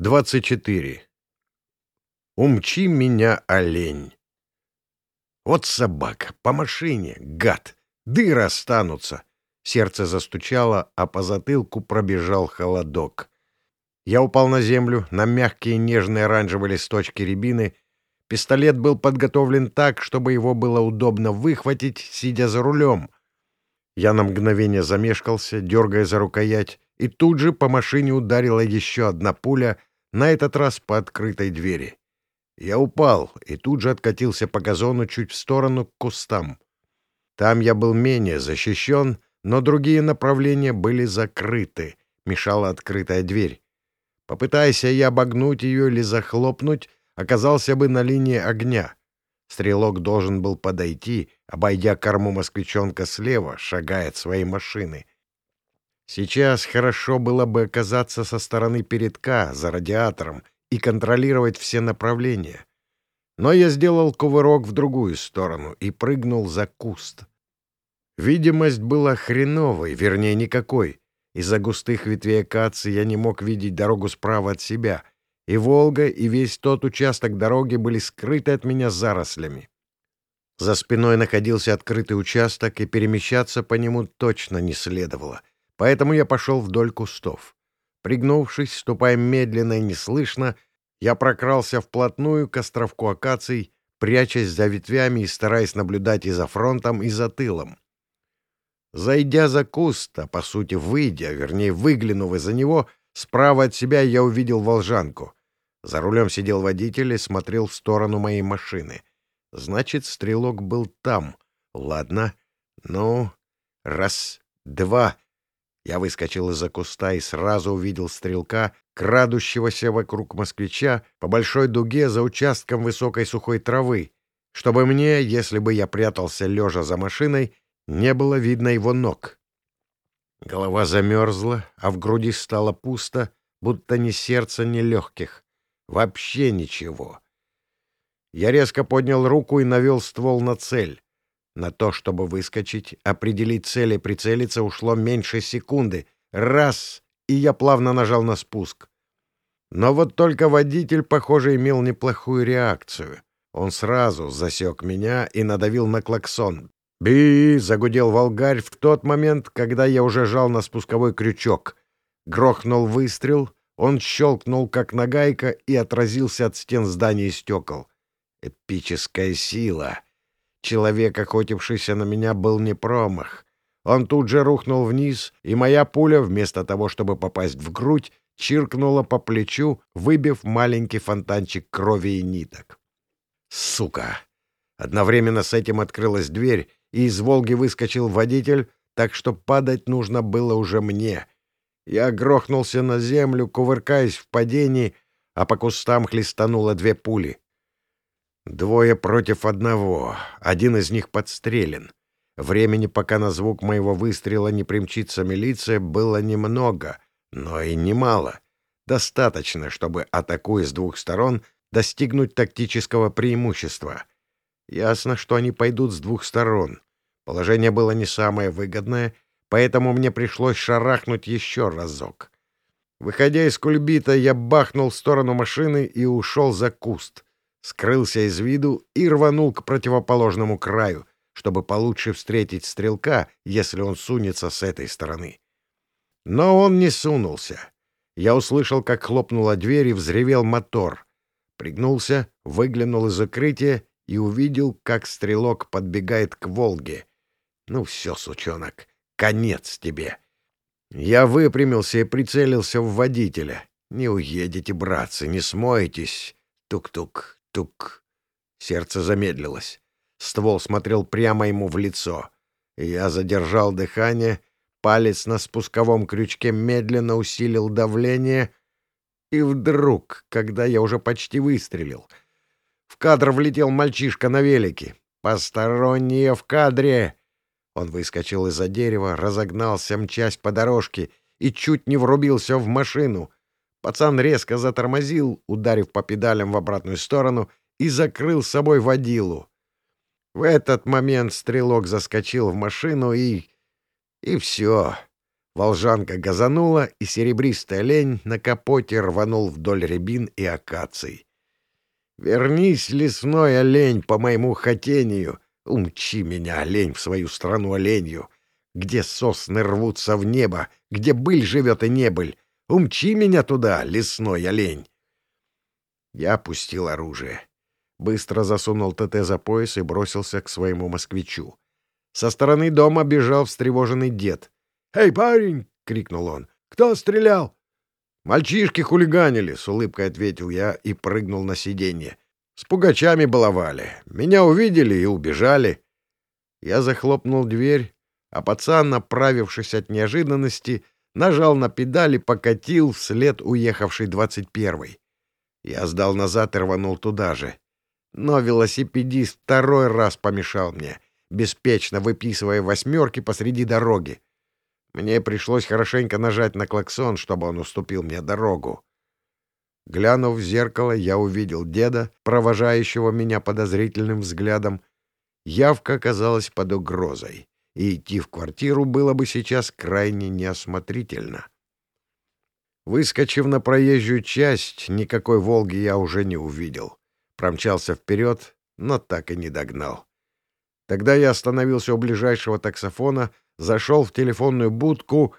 24. Умчи меня, олень. Вот собака, по машине, гад, дыры останутся. Сердце застучало, а по затылку пробежал холодок. Я упал на землю, на мягкие нежные оранжевые листочки рябины. Пистолет был подготовлен так, чтобы его было удобно выхватить, сидя за рулем. Я на мгновение замешкался, дергая за рукоять, и тут же по машине ударила еще одна пуля — на этот раз по открытой двери. Я упал и тут же откатился по газону чуть в сторону к кустам. Там я был менее защищен, но другие направления были закрыты, мешала открытая дверь. Попытайся я обогнуть ее или захлопнуть, оказался бы на линии огня. Стрелок должен был подойти, обойдя корму москвичонка слева, шагая от своей машины — Сейчас хорошо было бы оказаться со стороны передка, за радиатором, и контролировать все направления. Но я сделал кувырок в другую сторону и прыгнул за куст. Видимость была хреновой, вернее, никакой. Из-за густых ветвей акации я не мог видеть дорогу справа от себя, и Волга, и весь тот участок дороги были скрыты от меня зарослями. За спиной находился открытый участок, и перемещаться по нему точно не следовало — Поэтому я пошел вдоль кустов. Пригнувшись, ступая медленно и неслышно, я прокрался вплотную к островку акаций, прячась за ветвями и стараясь наблюдать и за фронтом, и за тылом. Зайдя за куст, а по сути выйдя, вернее выглянув из-за него, справа от себя я увидел волжанку. За рулем сидел водитель и смотрел в сторону моей машины. Значит, стрелок был там. Ладно. Ну, раз, два. Я выскочил из-за куста и сразу увидел стрелка, крадущегося вокруг москвича по большой дуге за участком высокой сухой травы, чтобы мне, если бы я прятался лежа за машиной, не было видно его ног. Голова замерзла, а в груди стало пусто, будто ни сердца, ни легких. Вообще ничего. Я резко поднял руку и навел ствол на цель. На то, чтобы выскочить, определить цель и прицелиться, ушло меньше секунды. Раз! И я плавно нажал на спуск. Но вот только водитель, похоже, имел неплохую реакцию. Он сразу засек меня и надавил на клаксон. «Би!» — загудел волгарь в тот момент, когда я уже жал на спусковой крючок. Грохнул выстрел, он щелкнул, как нагайка, и отразился от стен здания и стекол. Эпическая сила! Человек, охотившийся на меня, был не промах. Он тут же рухнул вниз, и моя пуля, вместо того, чтобы попасть в грудь, чиркнула по плечу, выбив маленький фонтанчик крови и ниток. Сука! Одновременно с этим открылась дверь, и из «Волги» выскочил водитель, так что падать нужно было уже мне. Я грохнулся на землю, кувыркаясь в падении, а по кустам хлестануло две пули. Двое против одного. Один из них подстрелен. Времени, пока на звук моего выстрела не примчится милиция, было немного, но и немало. Достаточно, чтобы, атакуя с двух сторон, достигнуть тактического преимущества. Ясно, что они пойдут с двух сторон. Положение было не самое выгодное, поэтому мне пришлось шарахнуть еще разок. Выходя из кульбита, я бахнул в сторону машины и ушел за куст — скрылся из виду и рванул к противоположному краю, чтобы получше встретить стрелка, если он сунется с этой стороны. Но он не сунулся. Я услышал, как хлопнула дверь и взревел мотор. Пригнулся, выглянул из укрытия и увидел, как стрелок подбегает к «Волге». «Ну все, сучонок, конец тебе!» Я выпрямился и прицелился в водителя. «Не уедете, братцы, не смоетесь!» Тук-тук, Тук. Сердце замедлилось. Ствол смотрел прямо ему в лицо. Я задержал дыхание, палец на спусковом крючке медленно усилил давление, и вдруг, когда я уже почти выстрелил, в кадр влетел мальчишка на велике. «Посторонние в кадре!» Он выскочил из-за дерева, разогнался, мчась по дорожке, и чуть не врубился в машину — Пацан резко затормозил, ударив по педалям в обратную сторону, и закрыл с собой водилу. В этот момент стрелок заскочил в машину и... И все. Волжанка газанула, и серебристый олень на капоте рванул вдоль рябин и акаций. «Вернись, лесной олень, по моему хотению! Умчи меня, олень, в свою страну оленью! Где сосны рвутся в небо, где быль живет и небыль! Умчи меня туда, лесной олень!» Я опустил оружие. Быстро засунул ТТ за пояс и бросился к своему москвичу. Со стороны дома бежал встревоженный дед. «Эй, парень!» — крикнул он. «Кто стрелял?» «Мальчишки хулиганили», — с улыбкой ответил я и прыгнул на сиденье. «С пугачами баловали. Меня увидели и убежали». Я захлопнул дверь, а пацан, направившись от неожиданности, нажал на педаль и покатил вслед уехавший двадцать первый. Я сдал назад и рванул туда же. Но велосипедист второй раз помешал мне, беспечно выписывая восьмерки посреди дороги. Мне пришлось хорошенько нажать на клаксон, чтобы он уступил мне дорогу. Глянув в зеркало, я увидел деда, провожающего меня подозрительным взглядом. Явка оказалась под угрозой, и идти в квартиру было бы сейчас крайне неосмотрительно. Выскочив на проезжую часть, никакой «Волги» я уже не увидел. Промчался вперед, но так и не догнал. Тогда я остановился у ближайшего таксофона, зашел в телефонную будку.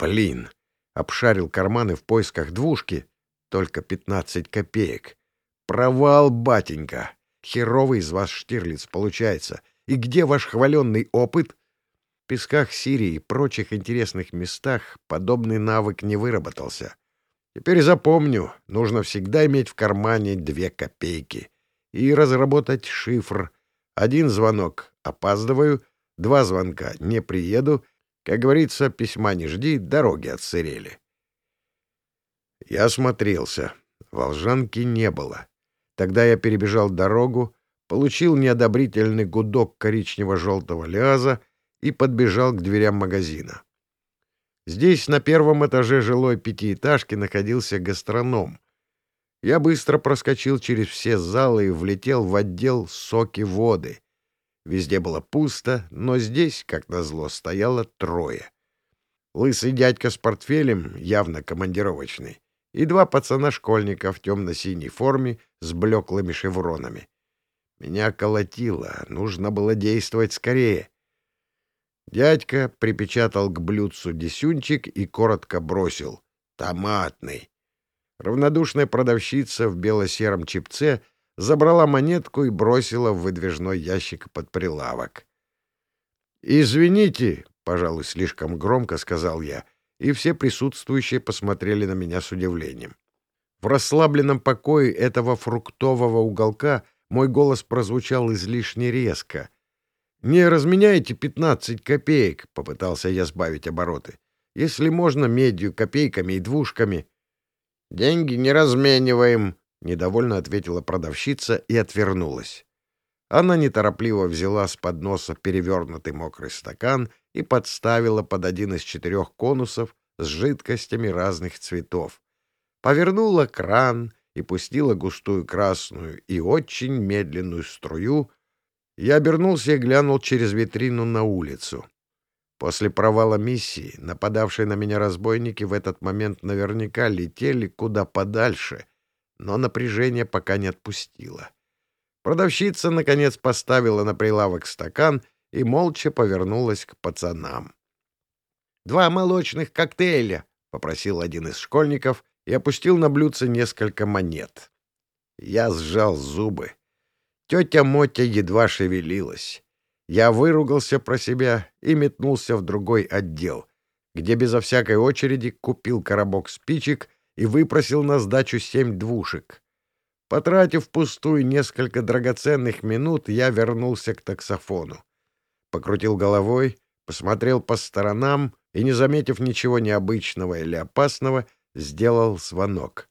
Блин! Обшарил карманы в поисках двушки. Только пятнадцать копеек. Провал, батенька! Херовый из вас Штирлиц получается. И где ваш хваленный опыт? В песках Сирии и прочих интересных местах подобный навык не выработался. Теперь запомню, нужно всегда иметь в кармане две копейки и разработать шифр. Один звонок — опаздываю, два звонка — не приеду. Как говорится, письма не жди, дороги отсырели. Я осмотрелся. Волжанки не было. Тогда я перебежал дорогу, получил неодобрительный гудок коричнево-желтого ляза и подбежал к дверям магазина. Здесь, на первом этаже жилой пятиэтажки, находился гастроном. Я быстро проскочил через все залы и влетел в отдел соки-воды. Везде было пусто, но здесь, как назло, стояло трое. Лысый дядька с портфелем, явно командировочный, и два пацана-школьника в темно-синей форме с блеклыми шевронами. Меня колотило, нужно было действовать скорее. Дядька припечатал к блюдцу десюнчик и коротко бросил. «Томатный». Равнодушная продавщица в бело-сером чипце забрала монетку и бросила в выдвижной ящик под прилавок. «Извините», — пожалуй, слишком громко сказал я, и все присутствующие посмотрели на меня с удивлением. В расслабленном покое этого фруктового уголка мой голос прозвучал излишне резко — «Не разменяйте пятнадцать копеек», — попытался я сбавить обороты. «Если можно, медью, копейками и двушками». «Деньги не размениваем», — недовольно ответила продавщица и отвернулась. Она неторопливо взяла с подноса перевернутый мокрый стакан и подставила под один из четырех конусов с жидкостями разных цветов. Повернула кран и пустила густую красную и очень медленную струю — я обернулся и глянул через витрину на улицу. После провала миссии нападавшие на меня разбойники в этот момент наверняка летели куда подальше, но напряжение пока не отпустило. Продавщица, наконец, поставила на прилавок стакан и молча повернулась к пацанам. «Два молочных коктейля», — попросил один из школьников и опустил на блюдце несколько монет. Я сжал зубы. Тетя Мотя едва шевелилась. Я выругался про себя и метнулся в другой отдел, где безо всякой очереди купил коробок спичек и выпросил на сдачу семь двушек. Потратив пустую несколько драгоценных минут, я вернулся к таксофону. Покрутил головой, посмотрел по сторонам и, не заметив ничего необычного или опасного, сделал звонок.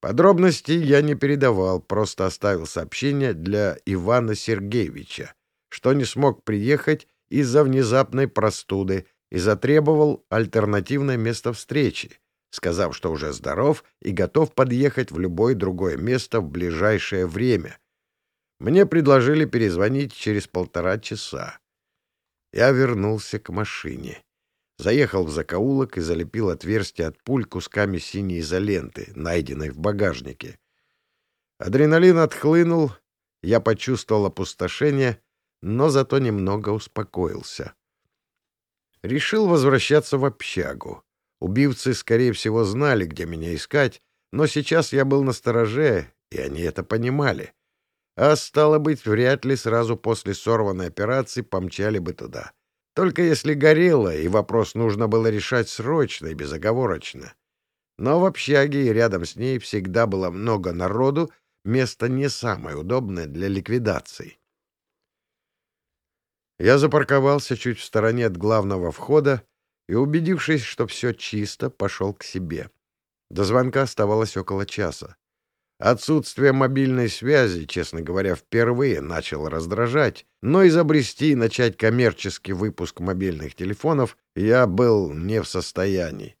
Подробностей я не передавал, просто оставил сообщение для Ивана Сергеевича, что не смог приехать из-за внезапной простуды и затребовал альтернативное место встречи, сказав, что уже здоров и готов подъехать в любое другое место в ближайшее время. Мне предложили перезвонить через полтора часа. Я вернулся к машине. Заехал в закоулок и залепил отверстие от пуль кусками синей изоленты, найденной в багажнике. Адреналин отхлынул, я почувствовал опустошение, но зато немного успокоился. Решил возвращаться в общагу. Убивцы, скорее всего, знали, где меня искать, но сейчас я был на стороже, и они это понимали. А стало быть, вряд ли сразу после сорванной операции помчали бы туда. Только если горело, и вопрос нужно было решать срочно и безоговорочно. Но в общаге и рядом с ней всегда было много народу, место не самое удобное для ликвидации. Я запарковался чуть в стороне от главного входа и, убедившись, что все чисто, пошел к себе. До звонка оставалось около часа. Отсутствие мобильной связи, честно говоря, впервые начало раздражать, но изобрести и начать коммерческий выпуск мобильных телефонов я был не в состоянии.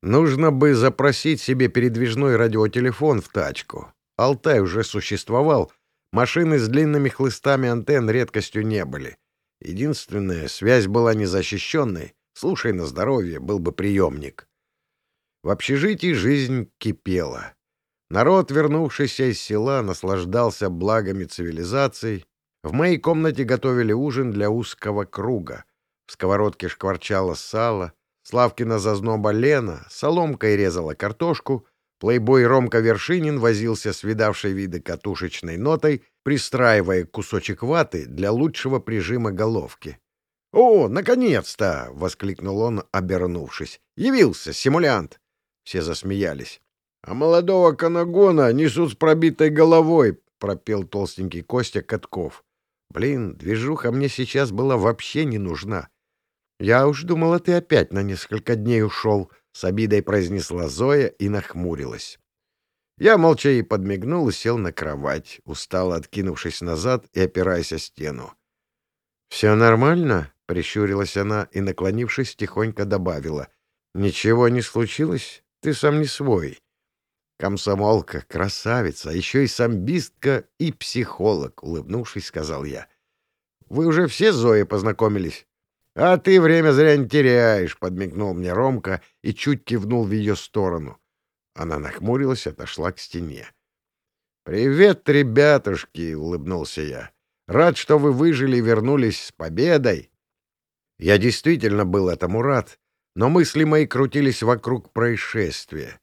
Нужно бы запросить себе передвижной радиотелефон в тачку. Алтай уже существовал, машины с длинными хлыстами антенн редкостью не были. Единственная, связь была незащищенной. Слушай на здоровье, был бы приемник. В общежитии жизнь кипела. Народ, вернувшийся из села, наслаждался благами цивилизации. В моей комнате готовили ужин для узкого круга. В сковородке шкварчало сало, Славкина зазноба Лена соломкой резала картошку, плейбой Ромка Вершинин возился с видавшей виды катушечной нотой, пристраивая кусочек ваты для лучшего прижима головки. «О, наконец-то!» — воскликнул он, обернувшись. «Явился симулянт!» Все засмеялись. — А молодого канагона несут с пробитой головой, — пропел толстенький Костя Катков. Блин, движуха мне сейчас была вообще не нужна. — Я уж думала, ты опять на несколько дней ушел, — с обидой произнесла Зоя и нахмурилась. Я молча ей подмигнул и сел на кровать, устало откинувшись назад и опираясь о стену. — Все нормально? — прищурилась она и, наклонившись, тихонько добавила. — Ничего не случилось? Ты сам не свой. Комсомолка, красавица, а еще и самбистка и психолог, улыбнувшись, сказал я. Вы уже все с Зоей познакомились? А ты время зря не теряешь, подмигнул мне Ромка и чуть кивнул в ее сторону. Она нахмурилась, отошла к стене. «Привет, ребятушки!» — улыбнулся я. «Рад, что вы выжили и вернулись с победой!» Я действительно был этому рад, но мысли мои крутились вокруг происшествия.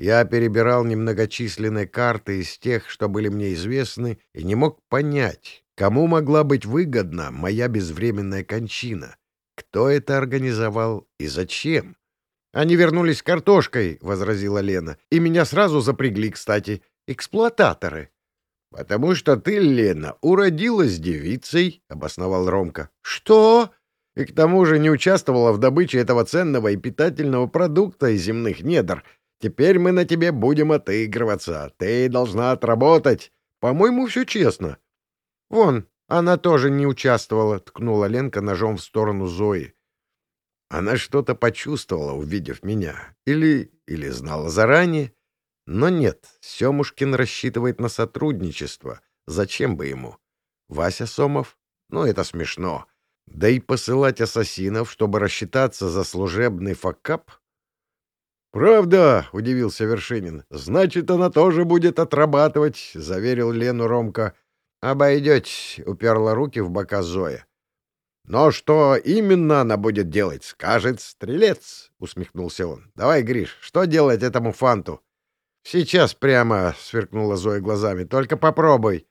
Я перебирал немногочисленные карты из тех, что были мне известны, и не мог понять, кому могла быть выгодна моя безвременная кончина, кто это организовал и зачем. «Они вернулись с картошкой», — возразила Лена, — «и меня сразу запрягли, кстати, эксплуататоры». «Потому что ты, Лена, уродилась девицей», — обосновал Ромка. «Что?» «И к тому же не участвовала в добыче этого ценного и питательного продукта из земных недр», Теперь мы на тебе будем отыгрываться. Ты должна отработать. По-моему, все честно. — Вон, она тоже не участвовала, — ткнула Ленка ножом в сторону Зои. Она что-то почувствовала, увидев меня. Или... или знала заранее. Но нет, Семушкин рассчитывает на сотрудничество. Зачем бы ему? Вася Сомов? Ну, это смешно. Да и посылать ассасинов, чтобы рассчитаться за служебный факап, «Правда?» — удивился Вершинин. «Значит, она тоже будет отрабатывать», — заверил Лену Ромка. «Обойдетесь», — уперла руки в бока Зоя. «Но что именно она будет делать, скажет стрелец», — усмехнулся он. «Давай, Гриш, что делать этому фанту?» «Сейчас прямо», — сверкнула Зоя глазами. «Только попробуй».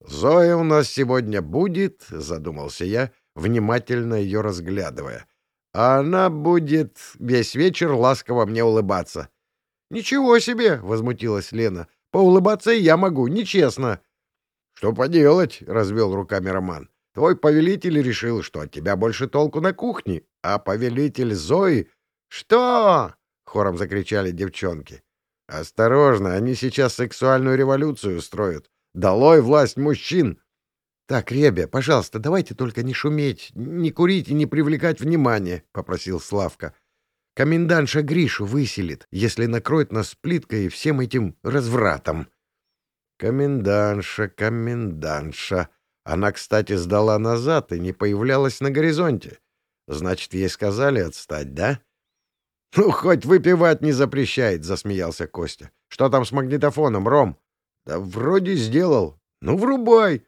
«Зоя у нас сегодня будет», — задумался я, внимательно ее разглядывая а она будет весь вечер ласково мне улыбаться. — Ничего себе! — возмутилась Лена. — Поулыбаться я могу, нечестно. — Что поделать? — развел руками Роман. — Твой повелитель решил, что от тебя больше толку на кухне, а повелитель Зои... — Что? — хором закричали девчонки. — Осторожно, они сейчас сексуальную революцию устроят. Долой власть мужчин! — Так, Ребя, пожалуйста, давайте только не шуметь, не курить и не привлекать внимания, — попросил Славка. — Комендантша Гришу выселит, если накроет нас плиткой и всем этим развратом. — Комендантша, комендантша. Она, кстати, сдала назад и не появлялась на горизонте. Значит, ей сказали отстать, да? — Ну, хоть выпивать не запрещает, — засмеялся Костя. — Что там с магнитофоном, Ром? — Да вроде сделал. — Ну, врубай. —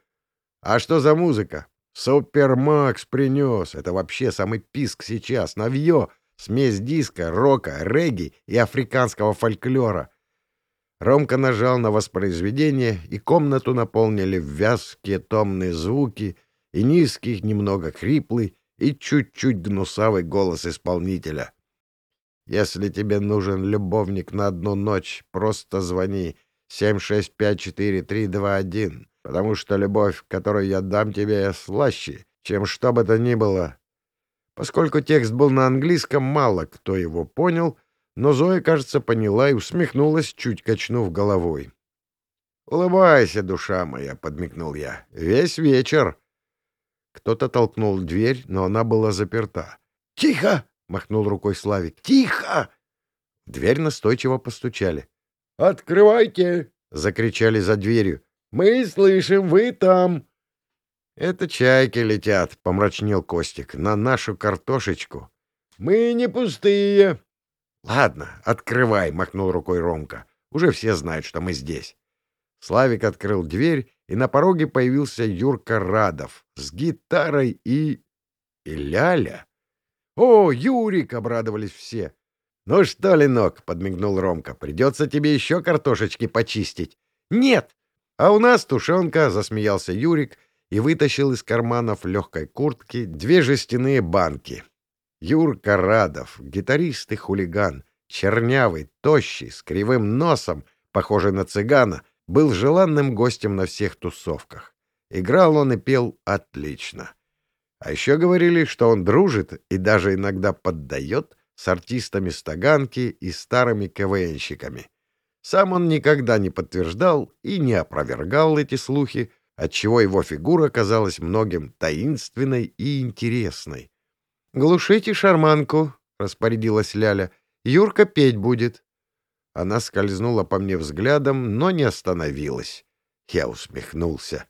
А что за музыка? — Супермакс принес. Это вообще самый писк сейчас. Навье. Смесь диска, рока, регги и африканского фольклора. Ромка нажал на воспроизведение, и комнату наполнили вязкие томные звуки и низкий, немного хриплый и чуть-чуть гнусавый голос исполнителя. «Если тебе нужен любовник на одну ночь, просто звони 7654321, потому что любовь, которую я дам тебе, слаще, чем что бы то ни было». Поскольку текст был на английском, мало кто его понял — но Зоя, кажется, поняла и усмехнулась, чуть качнув головой. «Улыбайся, душа моя», — подмигнул я. «Весь вечер». Кто-то толкнул дверь, но она была заперта. «Тихо!» — махнул рукой Славик. «Тихо!» В дверь настойчиво постучали. «Открывайте!» — закричали за дверью. «Мы слышим, вы там!» «Это чайки летят», — помрачнел Костик, — «на нашу картошечку». «Мы не пустые», «Ладно, открывай», — махнул рукой Ромка. «Уже все знают, что мы здесь». Славик открыл дверь, и на пороге появился Юрка Радов с гитарой и... и Ляля. «О, Юрик!» — обрадовались все. «Ну что, Ленок?» — подмигнул Ромка. «Придется тебе еще картошечки почистить». «Нет!» «А у нас тушенка!» — засмеялся Юрик и вытащил из карманов легкой куртки две жестяные банки. Юрка Радов, гитарист и хулиган, чернявый, тощий, с кривым носом, похожий на цыгана, был желанным гостем на всех тусовках. Играл он и пел отлично. А еще говорили, что он дружит и даже иногда поддает с артистами Стаганки и старыми КВНщиками. Сам он никогда не подтверждал и не опровергал эти слухи, отчего его фигура казалась многим таинственной и интересной. «Глушите шарманку», — распорядилась Ляля. «Юрка петь будет». Она скользнула по мне взглядом, но не остановилась. Я усмехнулся.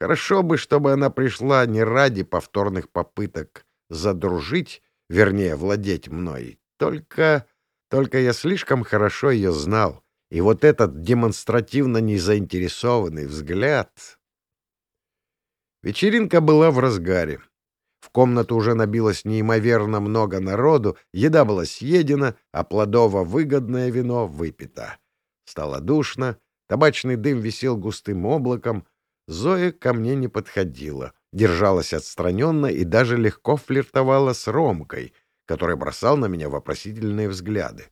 Хорошо бы, чтобы она пришла не ради повторных попыток задружить, вернее, владеть мной. Только... только я слишком хорошо ее знал. И вот этот демонстративно незаинтересованный взгляд... Вечеринка была в разгаре. В комнату уже набилось неимоверно много народу, еда была съедена, а плодово-выгодное вино выпито. Стало душно, табачный дым висел густым облаком. Зоя ко мне не подходила, держалась отстраненно и даже легко флиртовала с Ромкой, который бросал на меня вопросительные взгляды.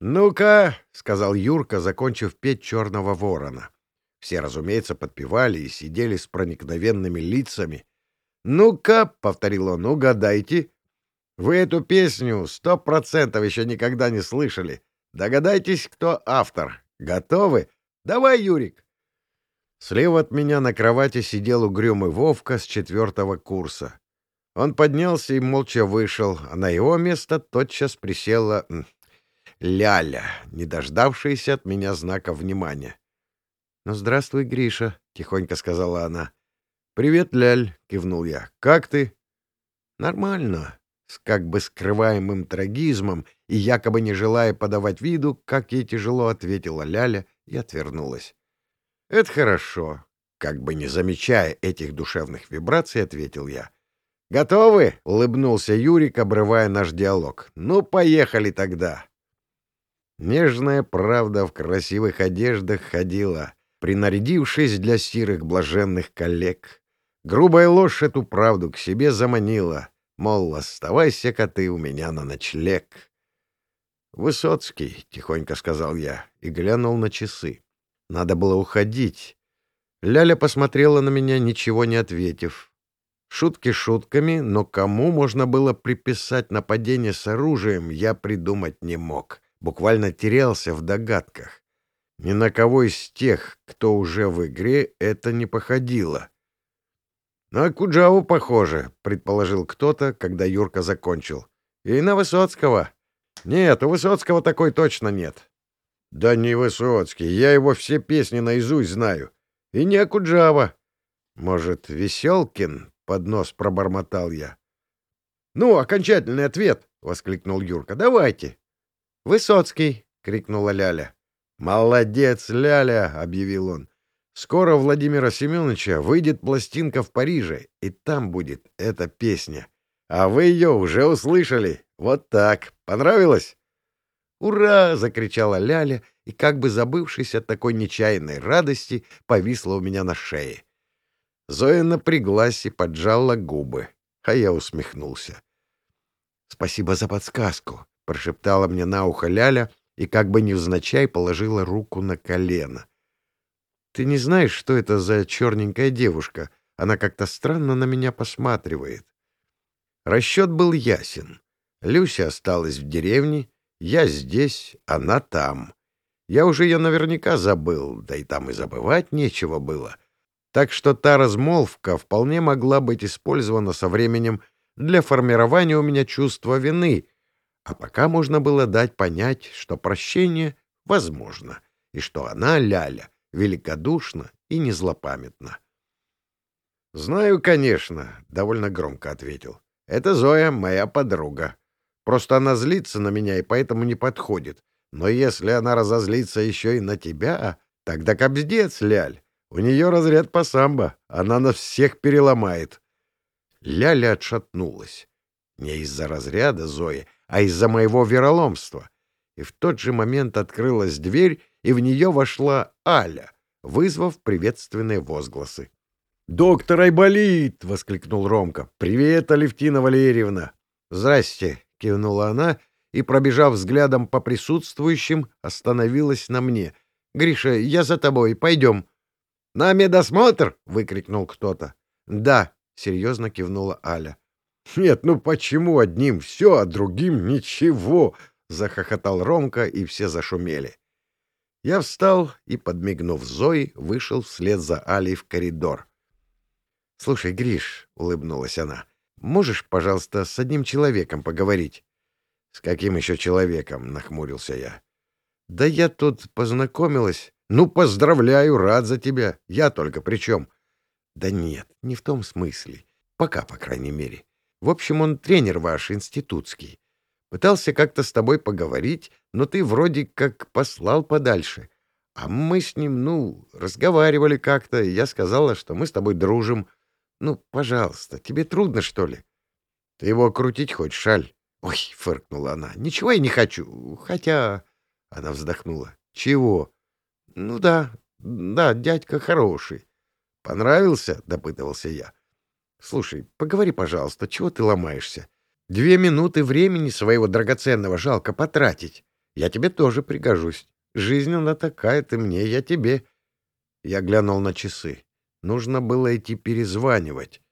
«Ну-ка», — сказал Юрка, закончив петь «Черного ворона». Все, разумеется, подпевали и сидели с проникновенными лицами, «Ну-ка», — повторил он, — «угадайте». «Вы эту песню сто процентов еще никогда не слышали. Догадайтесь, кто автор. Готовы? Давай, Юрик». Слева от меня на кровати сидел угрюмый Вовка с четвертого курса. Он поднялся и молча вышел, а на его место тотчас присела Ляля, не дождавшаяся от меня знака внимания. — Ну, здравствуй, Гриша, — тихонько сказала она. «Привет, Ляль», — кивнул я. «Как ты?» «Нормально», с как бы скрываемым трагизмом и якобы не желая подавать виду, как ей тяжело ответила Ляля и отвернулась. «Это хорошо», — как бы не замечая этих душевных вибраций, ответил я. «Готовы?» — улыбнулся Юрик, обрывая наш диалог. «Ну, поехали тогда!» Нежная правда в красивых одеждах ходила, принарядившись для сирых блаженных коллег. Грубая ложь эту правду к себе заманила, мол, оставайся-ка ты у меня на ночлег. «Высоцкий», — тихонько сказал я и глянул на часы. Надо было уходить. Ляля посмотрела на меня, ничего не ответив. Шутки шутками, но кому можно было приписать нападение с оружием, я придумать не мог. Буквально терялся в догадках. Ни на кого из тех, кто уже в игре, это не походило. «На Куджаву похоже», — предположил кто-то, когда Юрка закончил. «И на Высоцкого». «Нет, у Высоцкого такой точно нет». «Да не Высоцкий, я его все песни наизусть знаю. И не Акуджава». «Может, Веселкин?» — под нос пробормотал я. Ну, окончательный ответ, — воскликнул Юрка. — Давайте. — Высоцкий, — крикнула Ляля. — Молодец, Ляля, — объявил он. Скоро Владимира Семеновича выйдет пластинка в Париже, и там будет эта песня. А вы ее уже услышали. Вот так. Понравилось? «Ура!» — закричала Ляля, и, как бы забывшись от такой нечаянной радости, повисла у меня на шее. Зоя напряглась и поджала губы, а я усмехнулся. «Спасибо за подсказку», — прошептала мне на ухо Ляля и как бы невзначай положила руку на колено. «Ты не знаешь, что это за черненькая девушка? Она как-то странно на меня посматривает». Расчет был ясен. Люся осталась в деревне, я здесь, она там. Я уже ее наверняка забыл, да и там и забывать нечего было. Так что та размолвка вполне могла быть использована со временем для формирования у меня чувства вины, а пока можно было дать понять, что прощение возможно, и что она, Ляля, великодушна и не злопамятна. «Знаю, конечно», — довольно громко ответил. «Это Зоя, моя подруга. Просто она злится на меня и поэтому не подходит. Но если она разозлится еще и на тебя, тогда кобздец, Ляль. У нее разряд по самбо. Она нас всех переломает». Ляля отшатнулась. Не из-за разряда Зои, а из-за моего вероломства. И в тот же момент открылась дверь, и в нее вошла Аля, вызвав приветственные возгласы. «Доктор Айболит!» — воскликнул Ромка. «Привет, Алевтина Валерьевна!» «Здрасте!» — кивнула она и, пробежав взглядом по присутствующим, остановилась на мне. «Гриша, я за тобой. Пойдем». «На медосмотр!» — выкрикнул кто-то. «Да», — серьезно кивнула Аля. «Нет, ну почему одним все, а другим ничего?» — захохотал Ромка, и все зашумели. Я встал и, подмигнув Зои, вышел вслед за Алей в коридор. — Слушай, Гриш, — улыбнулась она, — можешь, пожалуйста, с одним человеком поговорить? — С каким еще человеком? — нахмурился я. — Да я тут познакомилась. Ну, поздравляю, рад за тебя. Я только при чем? — Да нет, не в том смысле. Пока, по крайней мере. В общем, он тренер ваш, институтский. Пытался как-то с тобой поговорить, но ты вроде как послал подальше. А мы с ним, ну, разговаривали как-то, и я сказала, что мы с тобой дружим. Ну, пожалуйста, тебе трудно, что ли? Ты его крутить хочешь, Шаль? Ой, фыркнула она. Ничего я не хочу, хотя... Она вздохнула. Чего? Ну да, да, дядька хороший. Понравился? Допытывался я. Слушай, поговори, пожалуйста, чего ты ломаешься? Две минуты времени своего драгоценного жалко потратить. Я тебе тоже пригожусь. Жизнь она такая, ты мне, я тебе. Я глянул на часы. Нужно было идти перезванивать.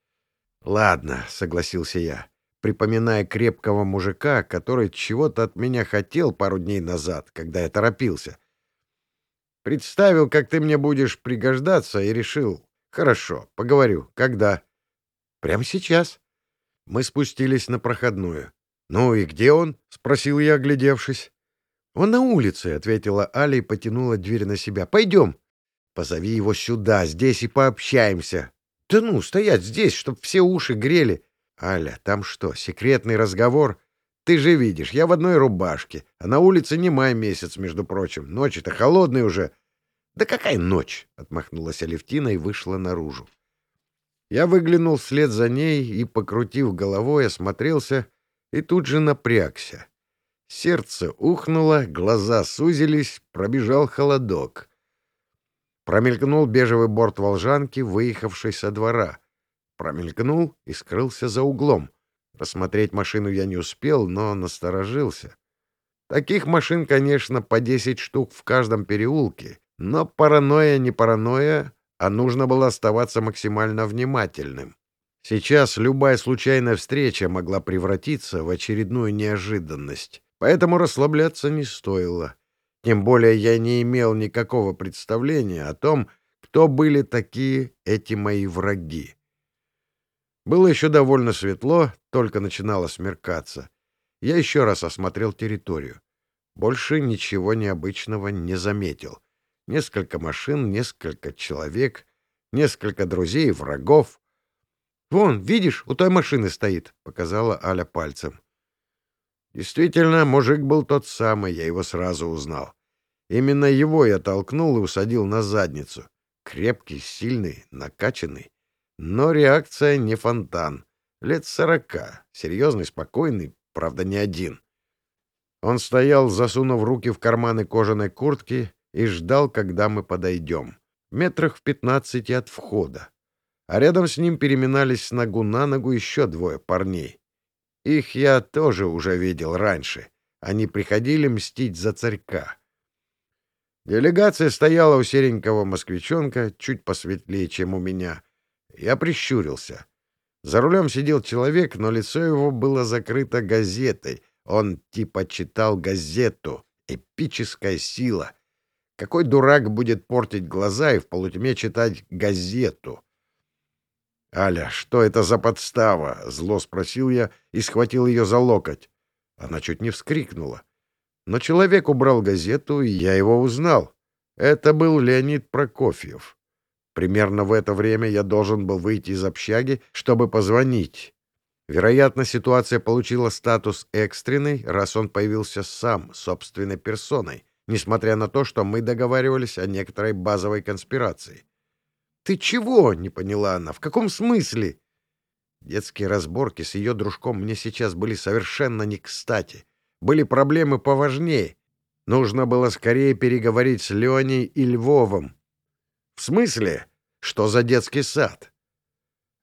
Ладно, согласился я, припоминая крепкого мужика, который чего-то от меня хотел пару дней назад, когда я торопился. Представил, как ты мне будешь пригождаться, и решил. Хорошо, поговорю. Когда? Прямо сейчас. Мы спустились на проходную. «Ну и где он?» — спросил я, оглядевшись. «Он на улице», — ответила Аля и потянула дверь на себя. «Пойдем. Позови его сюда, здесь и пообщаемся». «Да ну, стоять здесь, чтоб все уши грели». «Аля, там что, секретный разговор?» «Ты же видишь, я в одной рубашке, а на улице не май месяц, между прочим. Ночи-то холодные уже». «Да какая ночь?» — отмахнулась Алевтина и вышла наружу. Я выглянул вслед за ней и, покрутив головой, осмотрелся и тут же напрягся. Сердце ухнуло, глаза сузились, пробежал холодок. Промелькнул бежевый борт волжанки, выехавшей со двора. Промелькнул и скрылся за углом. Рассмотреть машину я не успел, но насторожился. Таких машин, конечно, по десять штук в каждом переулке, но паранойя не паранойя, а нужно было оставаться максимально внимательным. Сейчас любая случайная встреча могла превратиться в очередную неожиданность, поэтому расслабляться не стоило. Тем более я не имел никакого представления о том, кто были такие эти мои враги. Было еще довольно светло, только начинало смеркаться. Я еще раз осмотрел территорию. Больше ничего необычного не заметил. Несколько машин, несколько человек, несколько друзей и врагов. Вон, видишь, у той машины стоит, — показала Аля пальцем. Действительно, мужик был тот самый, я его сразу узнал. Именно его я толкнул и усадил на задницу. Крепкий, сильный, накачанный. Но реакция не фонтан. Лет сорока. Серьезный, спокойный, правда, не один. Он стоял, засунув руки в карманы кожаной куртки, и ждал, когда мы подойдем. Метрах в пятнадцати от входа. А рядом с ним переминались с ногу на ногу еще двое парней. Их я тоже уже видел раньше. Они приходили мстить за царька. Делегация стояла у серенького москвичонка, чуть посветлее, чем у меня. Я прищурился. За рулем сидел человек, но лицо его было закрыто газетой. Он типа читал газету. Эпическая сила. Какой дурак будет портить глаза и в полутьме читать газету? «Аля, что это за подстава?» — зло спросил я и схватил ее за локоть. Она чуть не вскрикнула. Но человек убрал газету, и я его узнал. Это был Леонид Прокофьев. Примерно в это время я должен был выйти из общаги, чтобы позвонить. Вероятно, ситуация получила статус экстренный, раз он появился сам, собственной персоной, несмотря на то, что мы договаривались о некоторой базовой конспирации. «Ты чего?» — не поняла она. «В каком смысле?» Детские разборки с ее дружком мне сейчас были совершенно не кстати. Были проблемы поважнее. Нужно было скорее переговорить с Леней и Львовым. — В смысле? Что за детский сад?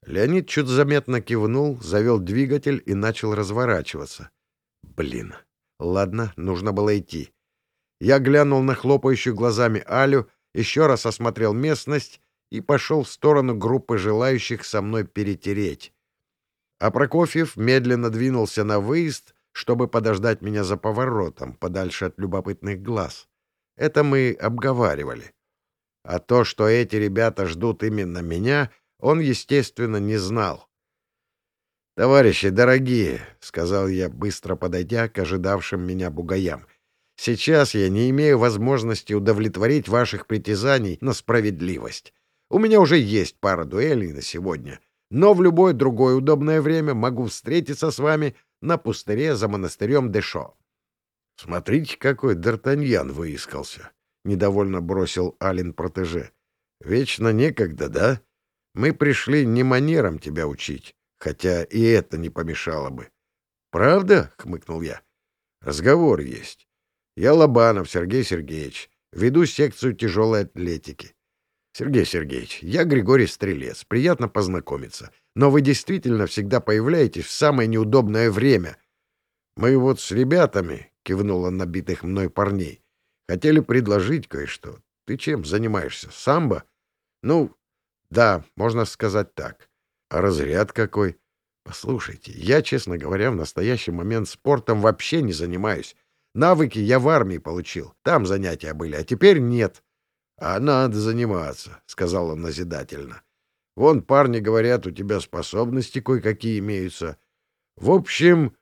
Леонид чуть заметно кивнул, завел двигатель и начал разворачиваться. Блин. Ладно, нужно было идти. Я глянул на хлопающую глазами Алю, еще раз осмотрел местность и пошел в сторону группы желающих со мной перетереть. А Прокофьев медленно двинулся на выезд, чтобы подождать меня за поворотом, подальше от любопытных глаз. Это мы обговаривали. А то, что эти ребята ждут именно меня, он, естественно, не знал. «Товарищи дорогие», — сказал я, быстро подойдя к ожидавшим меня бугаям, — «сейчас я не имею возможности удовлетворить ваших притязаний на справедливость. У меня уже есть пара дуэлей на сегодня, но в любое другое удобное время могу встретиться с вами на пустыре за монастырем Дешо. — Смотрите, какой Д'Артаньян выискался! — недовольно бросил Алин протеже. — Вечно некогда, да? Мы пришли не манерам тебя учить, хотя и это не помешало бы. — Правда? — хмыкнул я. — Разговор есть. Я Лобанов Сергей Сергеевич, веду секцию тяжелой атлетики. Сергей Сергеевич, я Григорий Стрелец. Приятно познакомиться. — но вы действительно всегда появляетесь в самое неудобное время. Мы вот с ребятами, — кивнула набитых мной парней, — хотели предложить кое-что. Ты чем занимаешься? Самбо? Ну, да, можно сказать так. А разряд какой? Послушайте, я, честно говоря, в настоящий момент спортом вообще не занимаюсь. Навыки я в армии получил, там занятия были, а теперь нет. — А надо заниматься, — сказал он назидательно. Вон парни говорят, у тебя способности кое-какие имеются. В общем,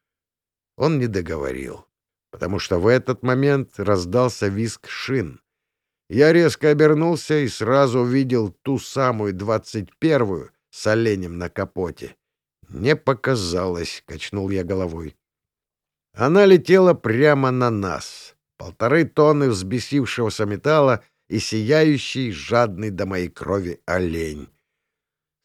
он не договорил, потому что в этот момент раздался визг шин. Я резко обернулся и сразу увидел ту самую двадцать первую с оленем на капоте. Не показалось, — качнул я головой. Она летела прямо на нас. Полторы тонны взбесившегося металла и сияющий, жадный до моей крови олень.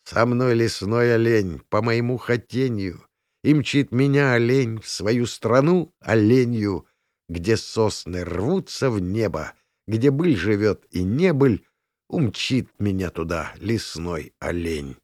Со мной лесной олень, по моему хотению, И мчит меня олень в свою страну оленью, Где сосны рвутся в небо, Где быль живет и небыль, Умчит меня туда лесной олень.